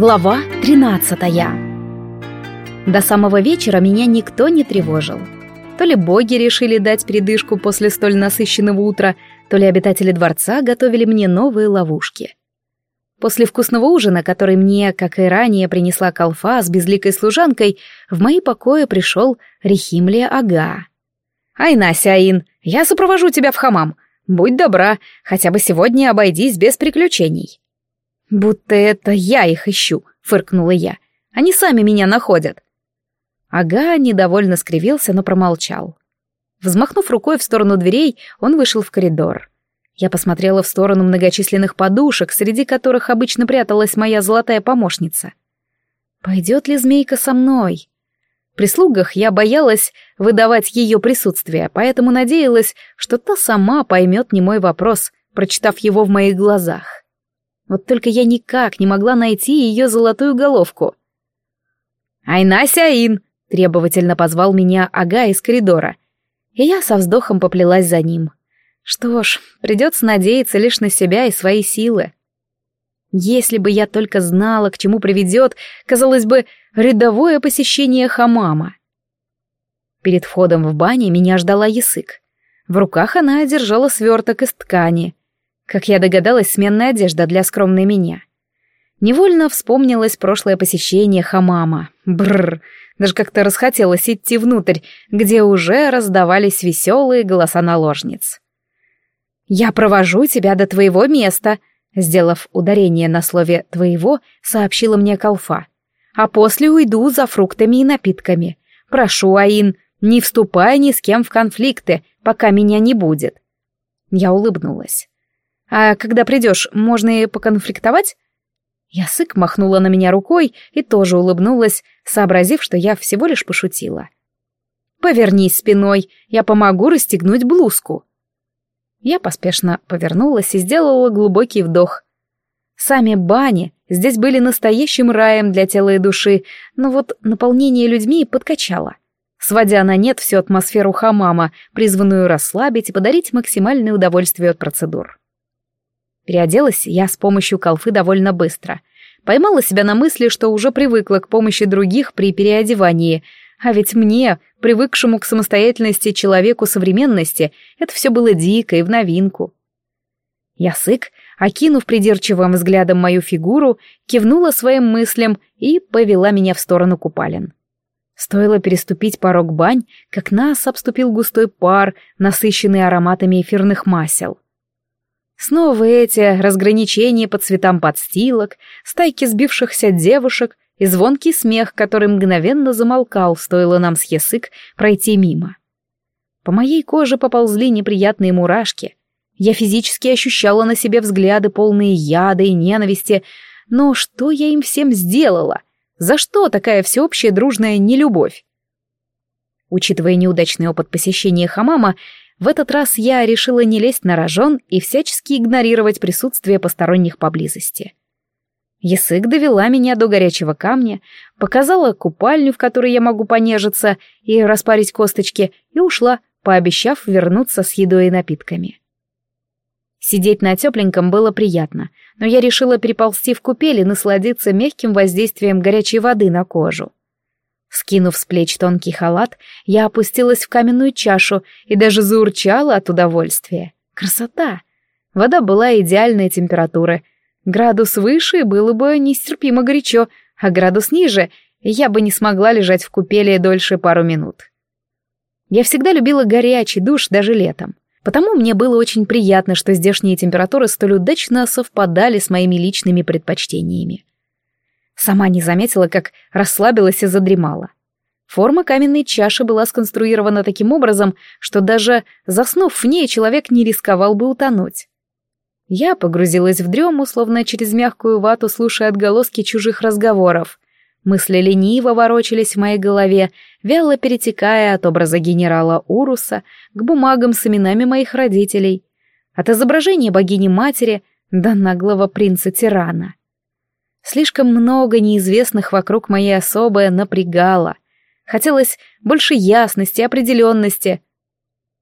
Глава 13 До самого вечера меня никто не тревожил. То ли боги решили дать передышку после столь насыщенного утра, то ли обитатели дворца готовили мне новые ловушки. После вкусного ужина, который мне, как и ранее, принесла колфа с безликой служанкой, в мои покои пришел Рехимлия Ага. «Айнася, Аин, я сопровожу тебя в хамам. Будь добра, хотя бы сегодня обойдись без приключений». «Будто это я их ищу», — фыркнула я. «Они сами меня находят». Ага недовольно скривился, но промолчал. Взмахнув рукой в сторону дверей, он вышел в коридор. Я посмотрела в сторону многочисленных подушек, среди которых обычно пряталась моя золотая помощница. Пойдет ли змейка со мной? При слугах я боялась выдавать ее присутствие, поэтому надеялась, что та сама поймет не мой вопрос, прочитав его в моих глазах. Вот только я никак не могла найти ее золотую головку. «Айнася Ин!» — требовательно позвал меня Ага из коридора. И я со вздохом поплелась за ним. Что ж, придется надеяться лишь на себя и свои силы. Если бы я только знала, к чему приведет, казалось бы, рядовое посещение хамама. Перед входом в бане меня ждала Ясык. В руках она держала сверток из ткани. Как я догадалась, сменная одежда для скромной меня. Невольно вспомнилось прошлое посещение хамама. Бррр, даже как-то расхотелось идти внутрь, где уже раздавались веселые голоса наложниц. «Я провожу тебя до твоего места», — сделав ударение на слове «твоего», сообщила мне Калфа. «А после уйду за фруктами и напитками. Прошу, Аин, не вступай ни с кем в конфликты, пока меня не будет». Я улыбнулась. А когда придешь, можно и поконфликтовать?» Ясык махнула на меня рукой и тоже улыбнулась, сообразив, что я всего лишь пошутила. «Повернись спиной, я помогу расстегнуть блузку». Я поспешно повернулась и сделала глубокий вдох. Сами бани здесь были настоящим раем для тела и души, но вот наполнение людьми подкачало, сводя на нет всю атмосферу хамама, призванную расслабить и подарить максимальное удовольствие от процедур. Переоделась я с помощью колфы довольно быстро. Поймала себя на мысли, что уже привыкла к помощи других при переодевании, а ведь мне, привыкшему к самостоятельности человеку современности, это все было дико и в новинку. Ясык, окинув придирчивым взглядом мою фигуру, кивнула своим мыслям и повела меня в сторону купалин. Стоило переступить порог бань, как нас обступил густой пар, насыщенный ароматами эфирных масел. Снова эти разграничения по цветам подстилок, стайки сбившихся девушек и звонкий смех, который мгновенно замолкал, стоило нам с язык пройти мимо. По моей коже поползли неприятные мурашки. Я физически ощущала на себе взгляды, полные яда и ненависти. Но что я им всем сделала? За что такая всеобщая дружная нелюбовь? Учитывая неудачный опыт посещения хамама, в этот раз я решила не лезть на рожон и всячески игнорировать присутствие посторонних поблизости. Ясык довела меня до горячего камня, показала купальню, в которой я могу понежиться и распарить косточки, и ушла, пообещав вернуться с едой и напитками. Сидеть на тепленьком было приятно, но я решила переползти в купель и насладиться мягким воздействием горячей воды на кожу. Скинув с плеч тонкий халат, я опустилась в каменную чашу и даже заурчала от удовольствия. Красота! Вода была идеальной температуры. Градус выше было бы нестерпимо горячо, а градус ниже я бы не смогла лежать в купели дольше пару минут. Я всегда любила горячий душ даже летом. Потому мне было очень приятно, что здешние температуры столь удачно совпадали с моими личными предпочтениями. Сама не заметила, как расслабилась и задремала. Форма каменной чаши была сконструирована таким образом, что даже заснув в ней, человек не рисковал бы утонуть. Я погрузилась в дрему, словно через мягкую вату, слушая отголоски чужих разговоров. Мысли лениво ворочались в моей голове, вяло перетекая от образа генерала Уруса к бумагам с именами моих родителей, от изображения богини-матери до наглого принца-тирана. Слишком много неизвестных вокруг моей особы напрягало. Хотелось больше ясности, определенности.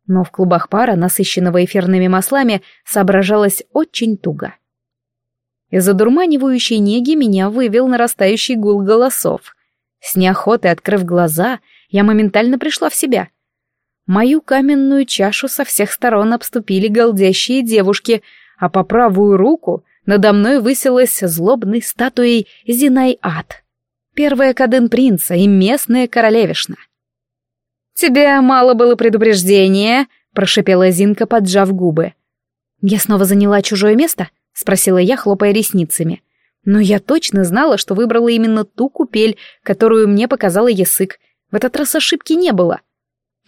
Но в клубах пара, насыщенного эфирными маслами, соображалось очень туго. Из одурманивающей неги меня вывел нарастающий гул голосов. С неохотой открыв глаза, я моментально пришла в себя. Мою каменную чашу со всех сторон обступили голдящие девушки, а по правую руку надо мной высилась злобной статуей Зинай-Ад. Первая кадын принца и местная королевишна. «Тебе мало было предупреждения», — прошипела Зинка, поджав губы. «Я снова заняла чужое место?» — спросила я, хлопая ресницами. Но я точно знала, что выбрала именно ту купель, которую мне показала язык. В этот раз ошибки не было.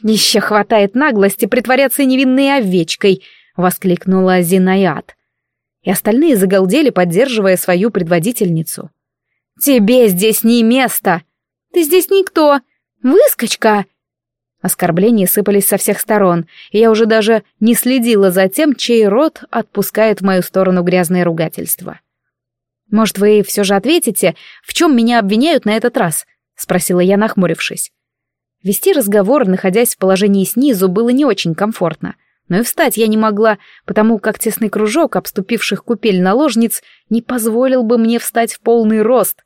«Еще хватает наглости притворяться невинной овечкой!» — воскликнула Зинаят. И остальные загалдели, поддерживая свою предводительницу. «Тебе здесь не место! Ты здесь никто! Выскочка!» Оскорбления сыпались со всех сторон, и я уже даже не следила за тем, чей рот отпускает в мою сторону грязное ругательство. «Может, вы все же ответите, в чем меня обвиняют на этот раз?» — спросила я, нахмурившись. Вести разговор, находясь в положении снизу, было не очень комфортно, но и встать я не могла, потому как тесный кружок обступивших купель наложниц не позволил бы мне встать в полный рост.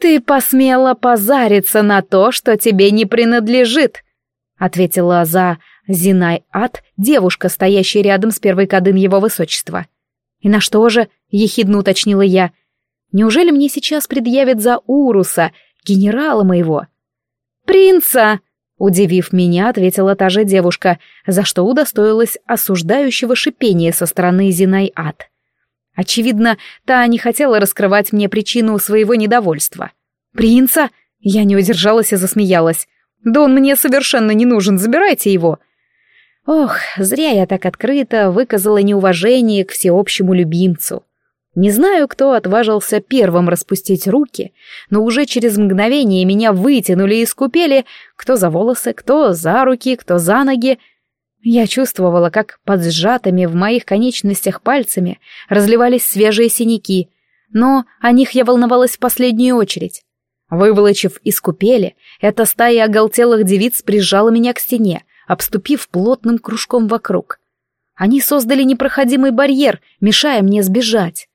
«Ты посмела позариться на то, что тебе не принадлежит», — ответила за Зинай Ад девушка, стоящая рядом с первой кадын его высочества. «И на что же?» — ехидно уточнила я. «Неужели мне сейчас предъявят за Уруса, генерала моего?» «Принца!» — удивив меня, ответила та же девушка, за что удостоилась осуждающего шипения со стороны Зинай Ад. Очевидно, та не хотела раскрывать мне причину своего недовольства. «Принца?» — я не удержалась и засмеялась. «Да он мне совершенно не нужен, забирайте его!» Ох, зря я так открыто выказала неуважение к всеобщему любимцу. Не знаю, кто отважился первым распустить руки, но уже через мгновение меня вытянули из купели, кто за волосы, кто за руки, кто за ноги. Я чувствовала, как под сжатыми в моих конечностях пальцами разливались свежие синяки, но о них я волновалась в последнюю очередь. Выволочив из купели, эта стая оголтелых девиц прижала меня к стене, обступив плотным кружком вокруг. Они создали непроходимый барьер, мешая мне сбежать.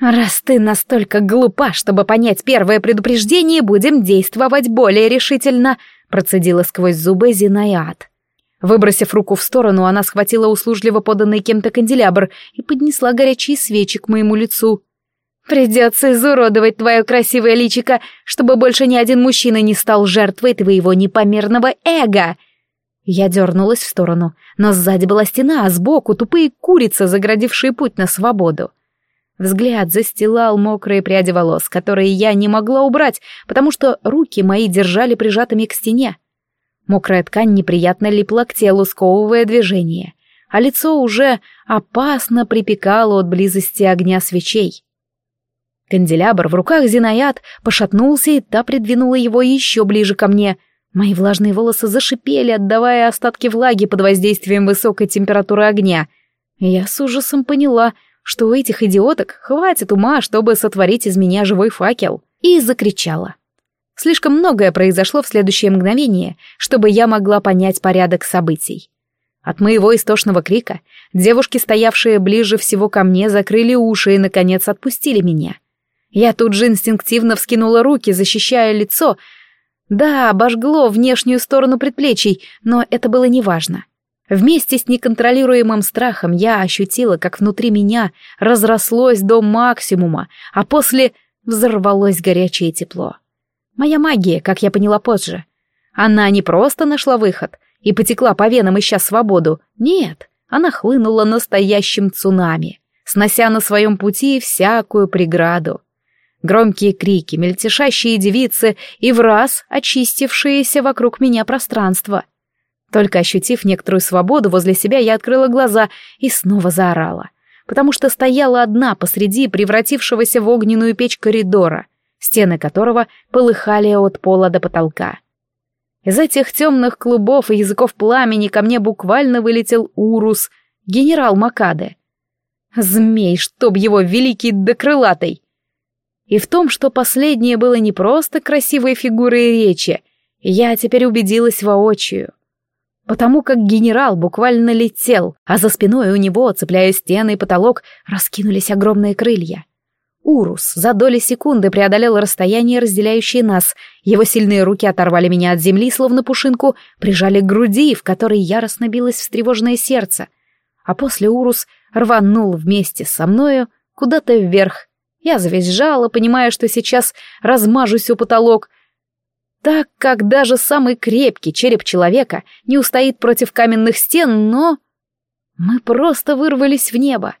«Раз ты настолько глупа, чтобы понять первое предупреждение, будем действовать более решительно», процедила сквозь зубы Зинаят. Выбросив руку в сторону, она схватила услужливо поданный кем-то канделябр и поднесла горячие свечи к моему лицу. «Придется изуродовать твое красивое личико, чтобы больше ни один мужчина не стал жертвой твоего непомерного эго!» Я дернулась в сторону, но сзади была стена, а сбоку тупые курицы, заградившие путь на свободу. Взгляд застилал мокрые пряди волос, которые я не могла убрать, потому что руки мои держали прижатыми к стене. Мокрая ткань неприятно липла к телу, сковывая движение, а лицо уже опасно припекало от близости огня свечей. Канделябр в руках Зинаят пошатнулся, и та придвинула его еще ближе ко мне. Мои влажные волосы зашипели, отдавая остатки влаги под воздействием высокой температуры огня. Я с ужасом поняла — что у этих идиоток хватит ума, чтобы сотворить из меня живой факел, и закричала. Слишком многое произошло в следующее мгновение, чтобы я могла понять порядок событий. От моего истошного крика девушки, стоявшие ближе всего ко мне, закрыли уши и, наконец, отпустили меня. Я тут же инстинктивно вскинула руки, защищая лицо. Да, обожгло внешнюю сторону предплечий, но это было неважно. Вместе с неконтролируемым страхом я ощутила, как внутри меня разрослось до максимума, а после взорвалось горячее тепло. Моя магия, как я поняла позже. Она не просто нашла выход и потекла по венам, ища свободу. Нет, она хлынула настоящим цунами, снося на своем пути всякую преграду. Громкие крики, мельтешащие девицы и в раз очистившееся вокруг меня пространство — только ощутив некоторую свободу возле себя, я открыла глаза и снова заорала, потому что стояла одна посреди превратившегося в огненную печь коридора, стены которого полыхали от пола до потолка. Из этих темных клубов и языков пламени ко мне буквально вылетел Урус, генерал Макаде. Змей, чтоб его великий да крылатый! И в том, что последнее было не просто красивой фигурой речи, я теперь убедилась воочию. Потому как генерал буквально летел, а за спиной у него, цепляя стены и потолок, раскинулись огромные крылья. Урус за доли секунды преодолел расстояние, разделяющее нас. Его сильные руки оторвали меня от земли, словно пушинку, прижали к груди, в которой яростно билось встревоженное сердце. А после Урус рванул вместе со мною куда-то вверх. Я завизжала, понимая, что сейчас размажусь у потолок, так как даже самый крепкий череп человека не устоит против каменных стен, но... Мы просто вырвались в небо.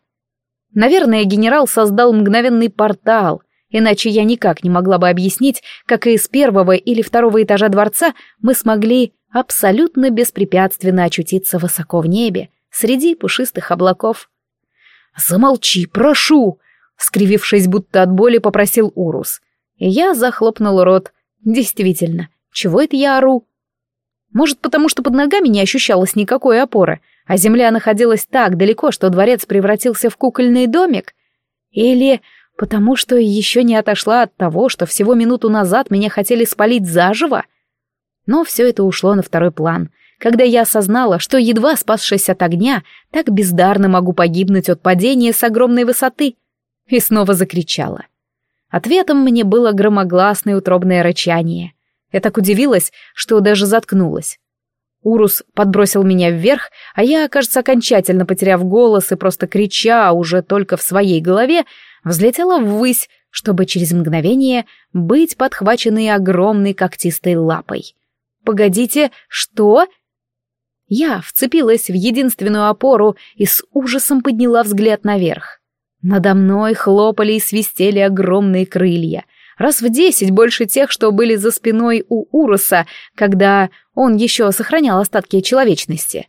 Наверное, генерал создал мгновенный портал, иначе я никак не могла бы объяснить, как из первого или второго этажа дворца мы смогли абсолютно беспрепятственно очутиться высоко в небе, среди пушистых облаков. «Замолчи, прошу!» — скривившись будто от боли, попросил Урус. И я захлопнул рот. «Действительно, чего это я ору?» Может, потому что под ногами не ощущалось никакой опоры, а земля находилась так далеко, что дворец превратился в кукольный домик? Или потому что еще не отошла от того, что всего минуту назад меня хотели спалить заживо? Но все это ушло на второй план, когда я осознала, что, едва спасшись от огня, так бездарно могу погибнуть от падения с огромной высоты. И снова закричала. Ответом мне было громогласное утробное рычание. Я так удивилась, что даже заткнулась. Урус подбросил меня вверх, а я, кажется, окончательно потеряв голос и просто крича уже только в своей голове, взлетела ввысь, чтобы через мгновение быть подхваченной огромной когтистой лапой. «Погодите, что?» Я вцепилась в единственную опору и с ужасом подняла взгляд наверх. Надо мной хлопали и свистели огромные крылья — раз в десять больше тех, что были за спиной у Уруса, когда он еще сохранял остатки человечности.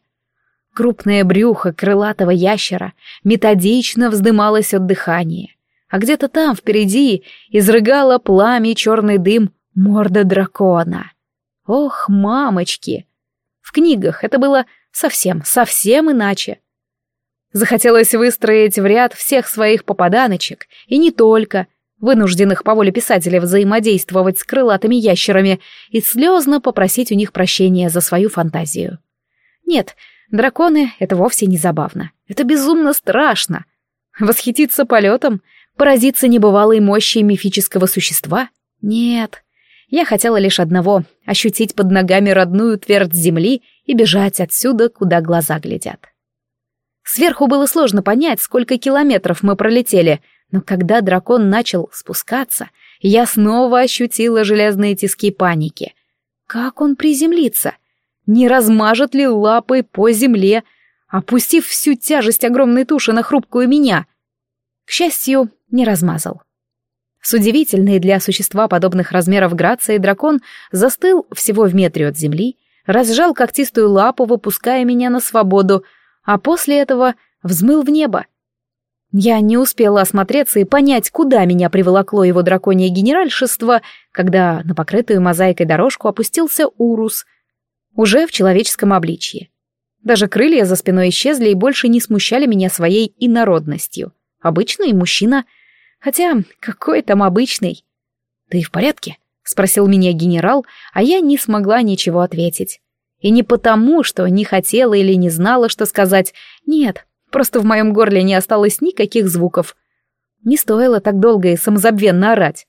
Крупное брюхо крылатого ящера методично вздымалось от дыхания, а где-то там впереди изрыгало пламя черный дым морда дракона. Ох, мамочки! В книгах это было совсем, совсем иначе. Захотелось выстроить в ряд всех своих попаданочек, и не только — вынужденных по воле писателя взаимодействовать с крылатыми ящерами и слезно попросить у них прощения за свою фантазию. Нет, драконы — это вовсе не забавно. Это безумно страшно. Восхититься полетом? Поразиться небывалой мощи мифического существа? Нет. Я хотела лишь одного — ощутить под ногами родную твердь земли и бежать отсюда, куда глаза глядят. Сверху было сложно понять, сколько километров мы пролетели — но когда дракон начал спускаться, я снова ощутила железные тиски паники. Как он приземлится? Не размажет ли лапой по земле, опустив всю тяжесть огромной туши на хрупкую меня? К счастью, не размазал. С удивительной для существа подобных размеров грацией дракон застыл всего в метре от земли, разжал когтистую лапу, выпуская меня на свободу, а после этого взмыл в небо. Я не успела осмотреться и понять, куда меня приволокло его драконье генеральшество, когда на покрытую мозаикой дорожку опустился Урус, уже в человеческом обличье. Даже крылья за спиной исчезли и больше не смущали меня своей инородностью. Обычный мужчина. Хотя, какой там обычный? «Ты в порядке?» — спросил меня генерал, а я не смогла ничего ответить. И не потому, что не хотела или не знала, что сказать. Нет, Просто в моем горле не осталось никаких звуков. Не стоило так долго и самозабвенно орать.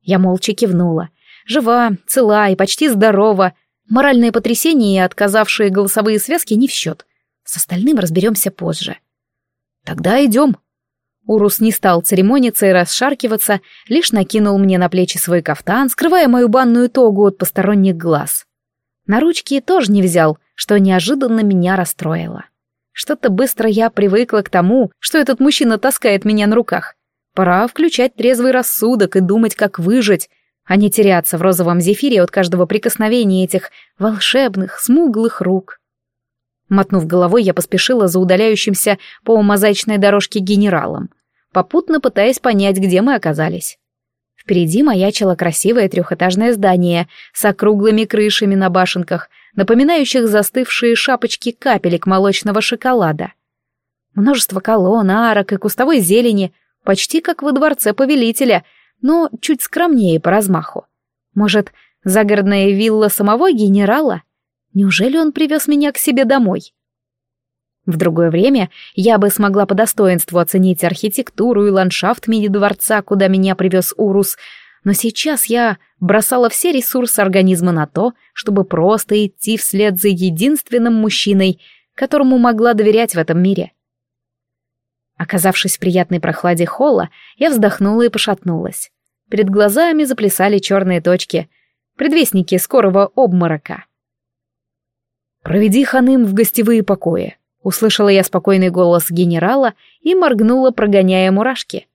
Я молча кивнула. Жива, цела и почти здорова. Моральные потрясения и отказавшие голосовые связки не в счет. С остальным разберемся позже. Тогда идем. Урус не стал церемониться и расшаркиваться, лишь накинул мне на плечи свой кафтан, скрывая мою банную тогу от посторонних глаз. На ручки тоже не взял, что неожиданно меня расстроило. Что-то быстро я привыкла к тому, что этот мужчина таскает меня на руках. Пора включать трезвый рассудок и думать, как выжить, а не теряться в розовом зефире от каждого прикосновения этих волшебных, смуглых рук. Мотнув головой, я поспешила за удаляющимся по мозаичной дорожке генералом, попутно пытаясь понять, где мы оказались. Впереди маячило красивое трехэтажное здание с округлыми крышами на башенках, напоминающих застывшие шапочки капелек молочного шоколада. Множество колонн, арок и кустовой зелени, почти как во дворце повелителя, но чуть скромнее по размаху. Может, загородная вилла самого генерала? Неужели он привез меня к себе домой? В другое время я бы смогла по достоинству оценить архитектуру и ландшафт мини-дворца, куда меня привез Урус, но сейчас я бросала все ресурсы организма на то, чтобы просто идти вслед за единственным мужчиной, которому могла доверять в этом мире. Оказавшись в приятной прохладе холла, я вздохнула и пошатнулась. Перед глазами заплясали черные точки, предвестники скорого обморока. «Проведи ханым в гостевые покои», — услышала я спокойный голос генерала и моргнула, прогоняя мурашки.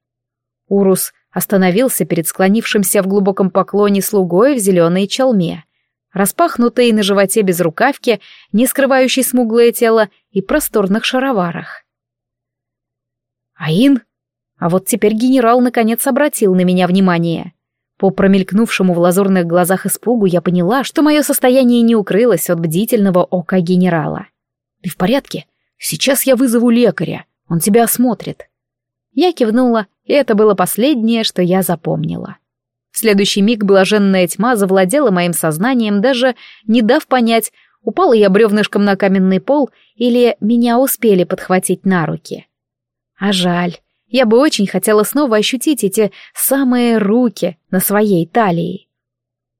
Урус остановился перед склонившимся в глубоком поклоне слугой в зеленой челме, распахнутой на животе без рукавки, не скрывающей смуглое тело и просторных шароварах. «Аин!» А вот теперь генерал наконец обратил на меня внимание. По промелькнувшему в лазурных глазах испугу я поняла, что мое состояние не укрылось от бдительного ока генерала. «Ты в порядке? Сейчас я вызову лекаря, он тебя осмотрит». Я кивнула, и это было последнее, что я запомнила. В следующий миг блаженная тьма завладела моим сознанием, даже не дав понять, упала я бревнышком на каменный пол или меня успели подхватить на руки. А жаль, я бы очень хотела снова ощутить эти самые руки на своей талии.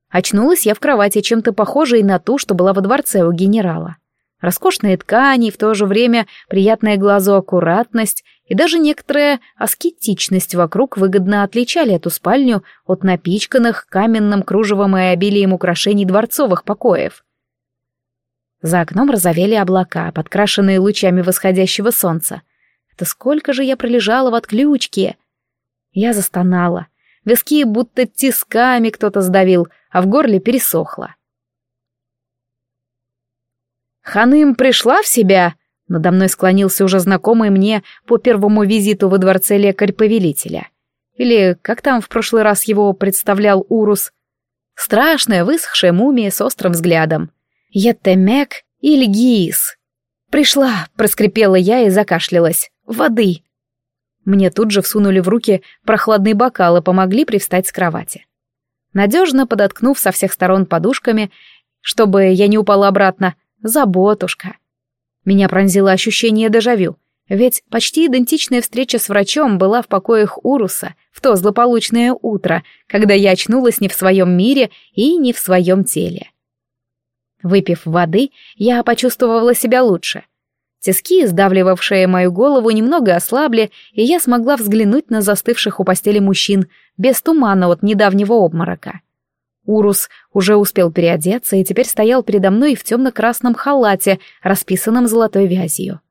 Очнулась я в кровати, чем-то похожей на ту, что была во дворце у генерала. Роскошные ткани, в то же время приятная глазу аккуратность и даже некоторая аскетичность вокруг выгодно отличали эту спальню от напичканных каменным кружевом и обилием украшений дворцовых покоев. За окном разовели облака, подкрашенные лучами восходящего солнца, это сколько же я пролежала в отключке? Я застонала. Виски будто тисками кто-то сдавил, а в горле пересохло. «Ханым пришла в себя?» Надо мной склонился уже знакомый мне по первому визиту во дворце лекарь-повелителя. Или как там в прошлый раз его представлял Урус? Страшная высохшая мумия с острым взглядом. Еттемек или Гиис. «Пришла», — проскрипела я и закашлялась. Воды!» Мне тут же всунули в руки прохладные бокалы, помогли привстать с кровати. Надежно подоткнув со всех сторон подушками, чтобы я не упала обратно, заботушка. Меня пронзило ощущение дежавю, ведь почти идентичная встреча с врачом была в покоях Уруса в то злополучное утро, когда я очнулась не в своем мире и не в своем теле. Выпив воды, я почувствовала себя лучше — Тиски, сдавливавшие мою голову, немного ослабли, и я смогла взглянуть на застывших у постели мужчин, без тумана от недавнего обморока. Урус уже успел переодеться и теперь стоял передо мной в темно-красном халате, расписанном золотой вязью.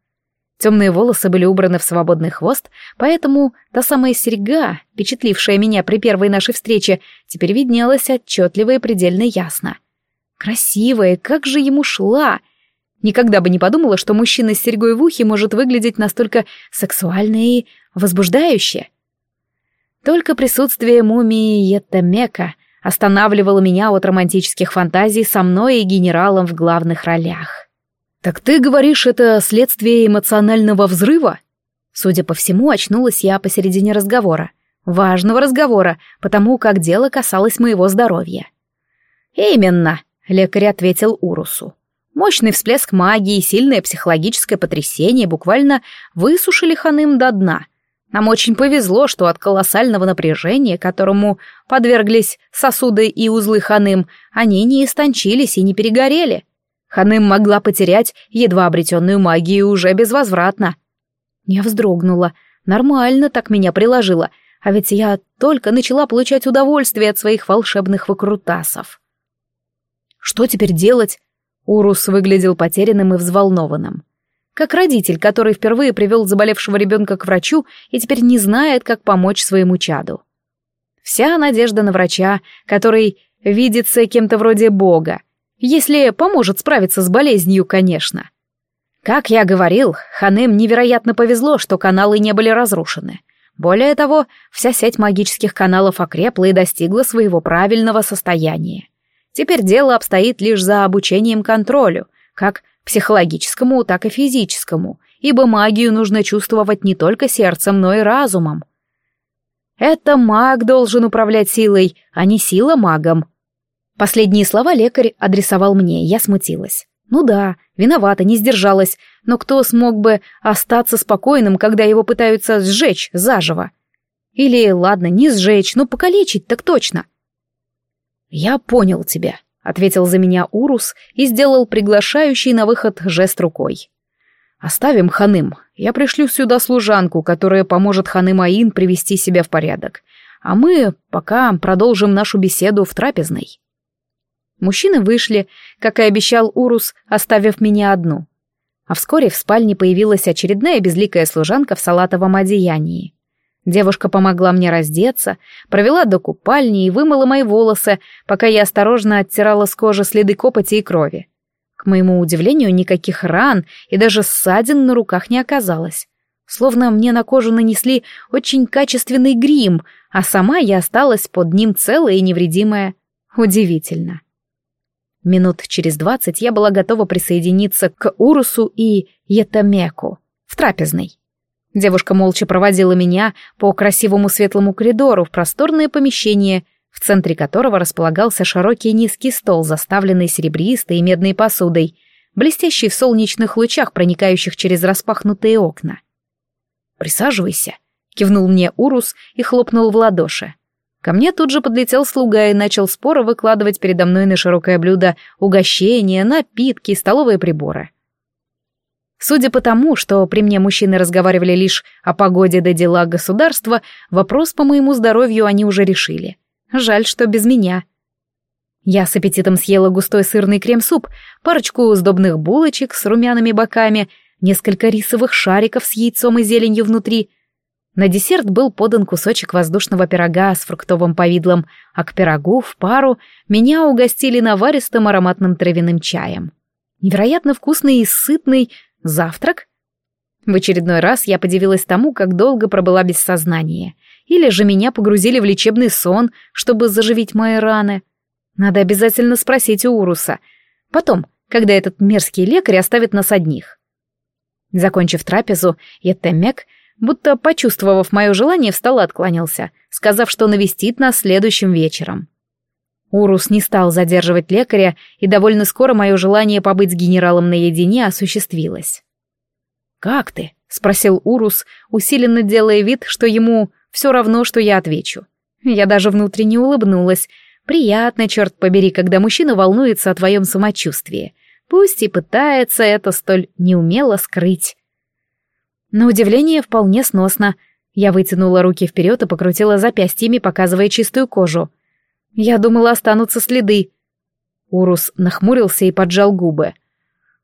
Темные волосы были убраны в свободный хвост, поэтому та самая серьга, впечатлившая меня при первой нашей встрече, теперь виднелась отчетливо и предельно ясно. Красивая, как же ему шла! — Никогда бы не подумала, что мужчина с серьгой в ухе может выглядеть настолько сексуально и возбуждающе. Только присутствие мумии Еттемека останавливало меня от романтических фантазий со мной и генералом в главных ролях. «Так ты говоришь, это следствие эмоционального взрыва?» Судя по всему, очнулась я посередине разговора. Важного разговора, потому как дело касалось моего здоровья. «Именно», — лекарь ответил Урусу. Мощный всплеск магии и сильное психологическое потрясение буквально высушили Ханым до дна. Нам очень повезло, что от колоссального напряжения, которому подверглись сосуды и узлы Ханым, они не истончились и не перегорели. Ханым могла потерять едва обретенную магию уже безвозвратно. Я вздрогнула. Нормально так меня приложило, а ведь я только начала получать удовольствие от своих волшебных выкрутасов. Что теперь делать? Урус выглядел потерянным и взволнованным. Как родитель, который впервые привел заболевшего ребенка к врачу и теперь не знает, как помочь своему чаду. Вся надежда на врача, который видится кем-то вроде бога, если поможет справиться с болезнью, конечно. Как я говорил, Ханем невероятно повезло, что каналы не были разрушены. Более того, вся сеть магических каналов окрепла и достигла своего правильного состояния. Теперь дело обстоит лишь за обучением контролю, как психологическому, так и физическому, ибо магию нужно чувствовать не только сердцем, но и разумом. Это маг должен управлять силой, а не сила магом. Последние слова лекарь адресовал мне, я смутилась. Ну да, виновата, не сдержалась, но кто смог бы остаться спокойным, когда его пытаются сжечь заживо? Или, ладно, не сжечь, но покалечить так точно. «Я понял тебя», — ответил за меня Урус и сделал приглашающий на выход жест рукой. «Оставим Ханым. Я пришлю сюда служанку, которая поможет Ханым Аин привести себя в порядок. А мы пока продолжим нашу беседу в трапезной». Мужчины вышли, как и обещал Урус, оставив меня одну. А вскоре в спальне появилась очередная безликая служанка в салатовом одеянии. Девушка помогла мне раздеться, провела до купальни и вымыла мои волосы, пока я осторожно оттирала с кожи следы копоти и крови. К моему удивлению, никаких ран и даже ссадин на руках не оказалось. Словно мне на кожу нанесли очень качественный грим, а сама я осталась под ним целая и невредимая. Удивительно. Минут через двадцать я была готова присоединиться к Урусу и Етамеку в трапезной. Девушка молча проводила меня по красивому светлому коридору в просторное помещение, в центре которого располагался широкий низкий стол, заставленный серебристой и медной посудой, блестящий в солнечных лучах, проникающих через распахнутые окна. «Присаживайся», — кивнул мне Урус и хлопнул в ладоши. Ко мне тут же подлетел слуга и начал споро выкладывать передо мной на широкое блюдо угощения, напитки, столовые приборы. Судя по тому, что при мне мужчины разговаривали лишь о погоде да дела государства, вопрос по моему здоровью они уже решили. Жаль, что без меня. Я с аппетитом съела густой сырный крем-суп, парочку сдобных булочек с румяными боками, несколько рисовых шариков с яйцом и зеленью внутри — на десерт был подан кусочек воздушного пирога с фруктовым повидлом, а к пирогу в пару меня угостили наваристым ароматным травяным чаем. Невероятно вкусный и сытный завтрак. В очередной раз я подивилась тому, как долго пробыла без сознания. Или же меня погрузили в лечебный сон, чтобы заживить мои раны. Надо обязательно спросить у Уруса. Потом, когда этот мерзкий лекарь оставит нас одних. Закончив трапезу, Еттемек — будто, почувствовав мое желание, встал и откланялся, сказав, что навестит нас следующим вечером. Урус не стал задерживать лекаря, и довольно скоро мое желание побыть с генералом наедине осуществилось. «Как ты?» — спросил Урус, усиленно делая вид, что ему все равно, что я отвечу. Я даже внутренне улыбнулась. Приятно, черт побери, когда мужчина волнуется о твоем самочувствии. Пусть и пытается это столь неумело скрыть. На удивление, вполне сносно. Я вытянула руки вперед и покрутила запястьями, показывая чистую кожу. Я думала, останутся следы. Урус нахмурился и поджал губы.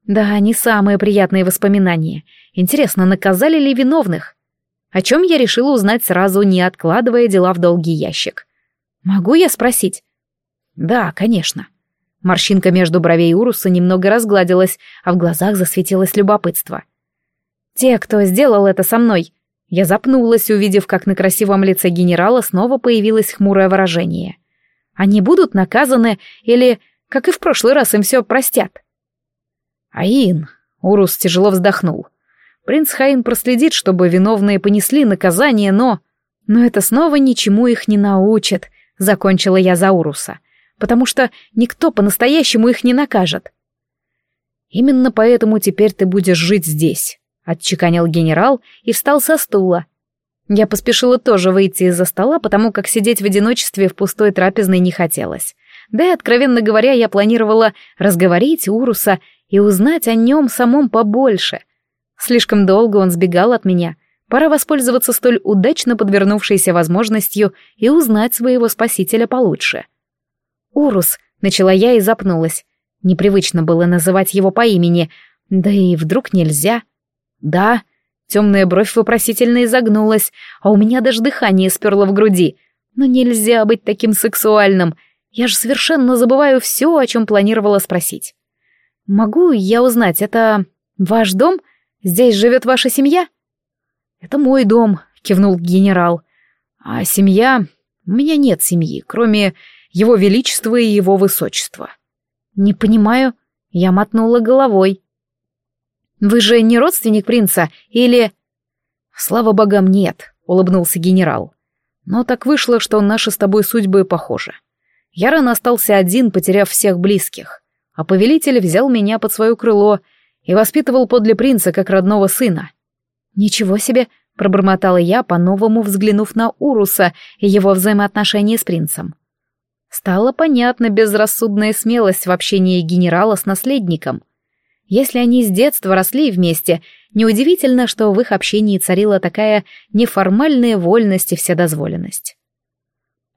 Да, не самые приятные воспоминания. Интересно, наказали ли виновных? О чем я решила узнать сразу, не откладывая дела в долгий ящик. Могу я спросить? Да, конечно. Морщинка между бровей Уруса немного разгладилась, а в глазах засветилось любопытство. — те, кто сделал это со мной. Я запнулась, увидев, как на красивом лице генерала снова появилось хмурое выражение. Они будут наказаны или, как и в прошлый раз, им все простят? Аин, Урус тяжело вздохнул. Принц Хаин проследит, чтобы виновные понесли наказание, но... Но это снова ничему их не научит, закончила я за Уруса, потому что никто по-настоящему их не накажет. Именно поэтому теперь ты будешь жить здесь отчеканил генерал и встал со стула. Я поспешила тоже выйти из-за стола, потому как сидеть в одиночестве в пустой трапезной не хотелось. Да и, откровенно говоря, я планировала разговорить Уруса и узнать о нем самом побольше. Слишком долго он сбегал от меня. Пора воспользоваться столь удачно подвернувшейся возможностью и узнать своего спасителя получше. «Урус», — начала я и запнулась. Непривычно было называть его по имени, да и вдруг нельзя. «Да». Темная бровь вопросительно изогнулась, а у меня даже дыхание сперло в груди. Но нельзя быть таким сексуальным. Я же совершенно забываю все, о чем планировала спросить. «Могу я узнать, это ваш дом? Здесь живет ваша семья?» «Это мой дом», — кивнул генерал. «А семья? У меня нет семьи, кроме его величества и его высочества». «Не понимаю». Я мотнула головой. Вы же не родственник принца или...» «Слава богам, нет», — улыбнулся генерал. «Но так вышло, что наши с тобой судьбы похожи. Я рано остался один, потеряв всех близких. а повелитель взял меня под свое крыло и воспитывал подле принца как родного сына. «Ничего себе!» — пробормотала я, по-новому взглянув на Уруса и его взаимоотношения с принцем. Стало понятно безрассудная смелость в общении генерала с наследником. Если они с детства росли вместе, неудивительно, что в их общении царила такая неформальная вольность и вседозволенность.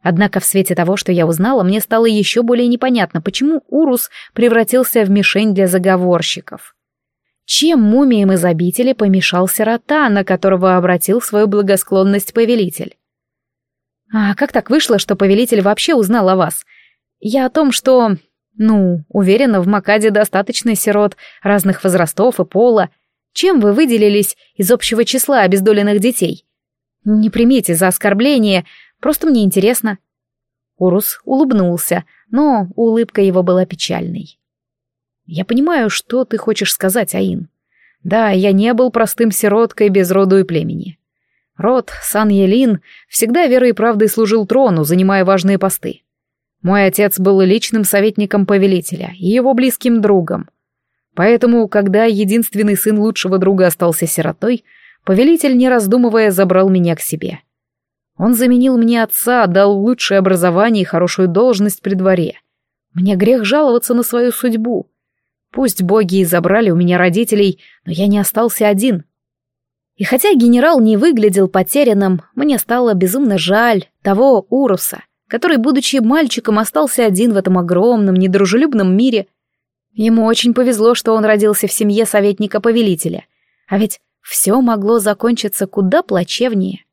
Однако в свете того, что я узнала, мне стало еще более непонятно, почему Урус превратился в мишень для заговорщиков. Чем мумиям из обители помешал сирота, на которого обратил свою благосклонность повелитель? А как так вышло, что повелитель вообще узнал о вас? Я о том, что... Ну, уверена, в Макаде достаточно сирот разных возрастов и пола. Чем вы выделились из общего числа обездоленных детей? Не примите за оскорбление, просто мне интересно. Урус улыбнулся, но улыбка его была печальной. Я понимаю, что ты хочешь сказать, Аин. Да, я не был простым сироткой без роду и племени. Род Сан-Елин всегда верой и правдой служил трону, занимая важные посты. Мой отец был личным советником повелителя и его близким другом. Поэтому, когда единственный сын лучшего друга остался сиротой, повелитель, не раздумывая, забрал меня к себе. Он заменил мне отца, дал лучшее образование и хорошую должность при дворе. Мне грех жаловаться на свою судьбу. Пусть боги и забрали у меня родителей, но я не остался один — и хотя генерал не выглядел потерянным, мне стало безумно жаль того Уруса, который, будучи мальчиком, остался один в этом огромном, недружелюбном мире. Ему очень повезло, что он родился в семье советника-повелителя. А ведь все могло закончиться куда плачевнее.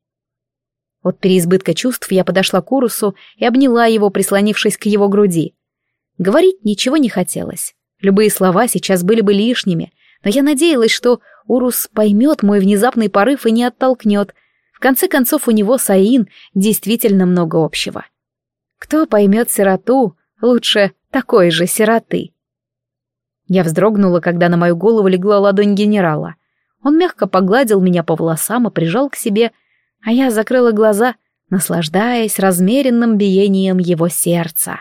От переизбытка чувств я подошла к Урусу и обняла его, прислонившись к его груди. Говорить ничего не хотелось. Любые слова сейчас были бы лишними, но я надеялась, что Урус поймет мой внезапный порыв и не оттолкнет. В конце концов, у него с Аин действительно много общего. Кто поймет сироту, лучше такой же сироты. Я вздрогнула, когда на мою голову легла ладонь генерала. Он мягко погладил меня по волосам и прижал к себе, а я закрыла глаза, наслаждаясь размеренным биением его сердца.